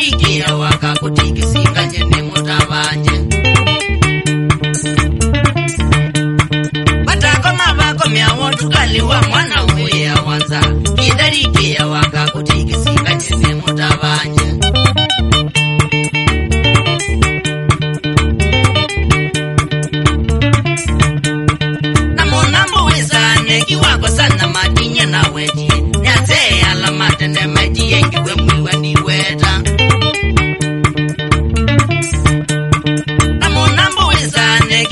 kayigira waka kutikisika nje. Ne mutabanje batakoma bakomyawo tukaliwa mwana wuye awanza kidarikiya waka kutikisika nje ne mutabanje namunambuwisane kiwako sana matinye naweji nyatseya lamatendeme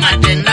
my dinner.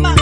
Mama.